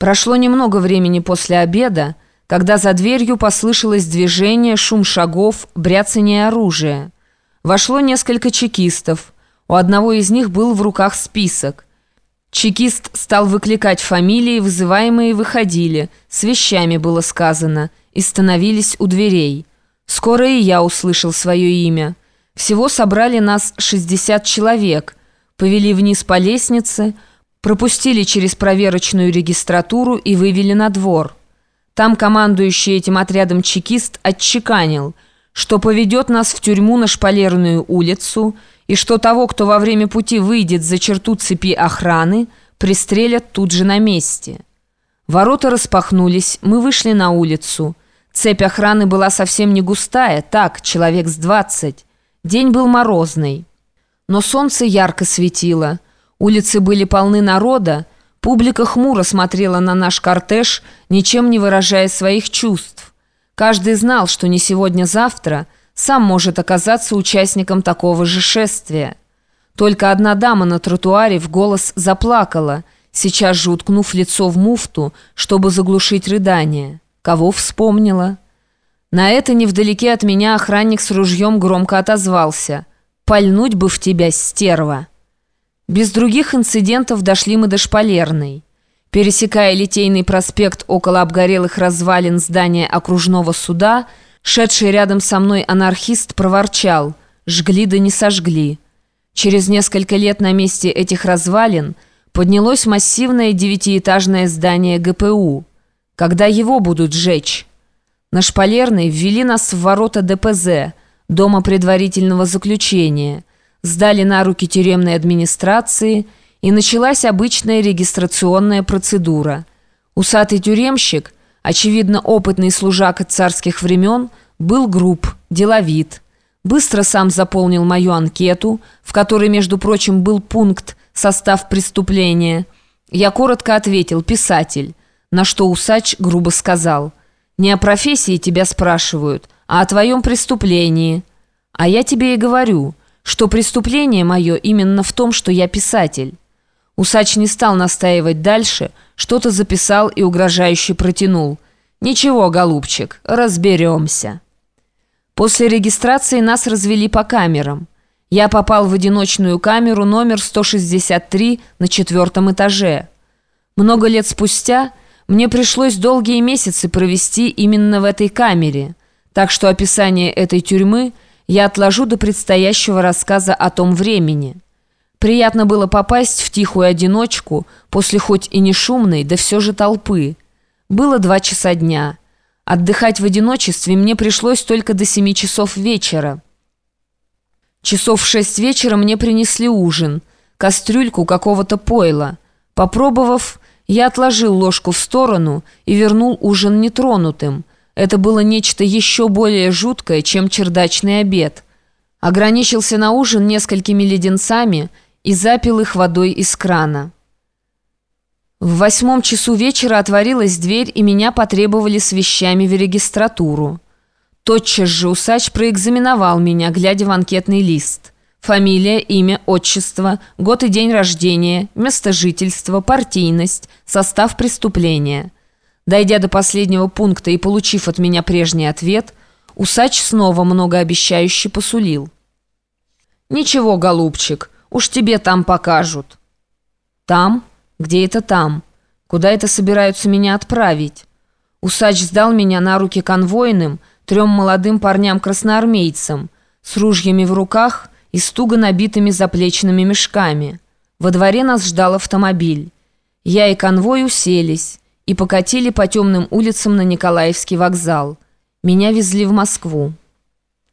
Прошло немного времени после обеда, когда за дверью послышалось движение, шум шагов, бряцание оружия. Вошло несколько чекистов. У одного из них был в руках список. Чекист стал выкликать фамилии, вызываемые выходили, с вещами было сказано, и становились у дверей. Скоро и я услышал свое имя. Всего собрали нас 60 человек, повели вниз по лестнице, пропустили через проверочную регистратуру и вывели на двор. Там командующий этим отрядом чекист отчеканил, что поведет нас в тюрьму на Шпалерную улицу и что того, кто во время пути выйдет за черту цепи охраны, пристрелят тут же на месте. Ворота распахнулись, мы вышли на улицу. Цепь охраны была совсем не густая, так, человек с двадцать. День был морозный. Но солнце ярко светило. Улицы были полны народа. Публика хмуро смотрела на наш кортеж, ничем не выражая своих чувств. Каждый знал, что не сегодня-завтра сам может оказаться участником такого же шествия. Только одна дама на тротуаре в голос заплакала, сейчас же уткнув лицо в муфту, чтобы заглушить рыдание. Кого вспомнила? На это невдалеке от меня охранник с ружьем громко отозвался. «Пальнуть бы в тебя, стерва!» Без других инцидентов дошли мы до Шпалерной. Пересекая Литейный проспект около обгорелых развалин здания окружного суда, шедший рядом со мной анархист проворчал «Жгли да не сожгли». Через несколько лет на месте этих развалин поднялось массивное девятиэтажное здание ГПУ. Когда его будут сжечь? На Шпалерной ввели нас в ворота ДПЗ, Дома предварительного заключения, сдали на руки тюремной администрации, и началась обычная регистрационная процедура. Усатый тюремщик, очевидно опытный служака царских времен, был груб, деловит. Быстро сам заполнил мою анкету, в которой, между прочим, был пункт «Состав преступления». Я коротко ответил «Писатель», на что усач грубо сказал – не о профессии тебя спрашивают, а о твоем преступлении. А я тебе и говорю, что преступление мое именно в том, что я писатель». Усач не стал настаивать дальше, что-то записал и угрожающе протянул. «Ничего, голубчик, разберемся». После регистрации нас развели по камерам. Я попал в одиночную камеру номер 163 на четвертом этаже. Много лет спустя мне пришлось долгие месяцы провести именно в этой камере, так что описание этой тюрьмы я отложу до предстоящего рассказа о том времени. Приятно было попасть в тихую одиночку после хоть и не шумной, да все же толпы. Было два часа дня. Отдыхать в одиночестве мне пришлось только до семи часов вечера. Часов в шесть вечера мне принесли ужин, кастрюльку какого-то пойла. Попробовав, я отложил ложку в сторону и вернул ужин нетронутым. Это было нечто еще более жуткое, чем чердачный обед. Ограничился на ужин несколькими леденцами и запил их водой из крана. В восьмом часу вечера отворилась дверь, и меня потребовали с вещами в регистратуру. Тотчас же усач проэкзаменовал меня, глядя в анкетный лист – Фамилия, имя, отчество, год и день рождения, место жительства, партийность, состав преступления. Дойдя до последнего пункта и получив от меня прежний ответ, усач снова многообещающе посулил. «Ничего, голубчик, уж тебе там покажут». «Там? Где это там? Куда это собираются меня отправить?» Усач сдал меня на руки конвойным, трем молодым парням-красноармейцам, с ружьями в руках – и с туго набитыми заплечными мешками. Во дворе нас ждал автомобиль. Я и конвой уселись и покатили по темным улицам на Николаевский вокзал. Меня везли в Москву.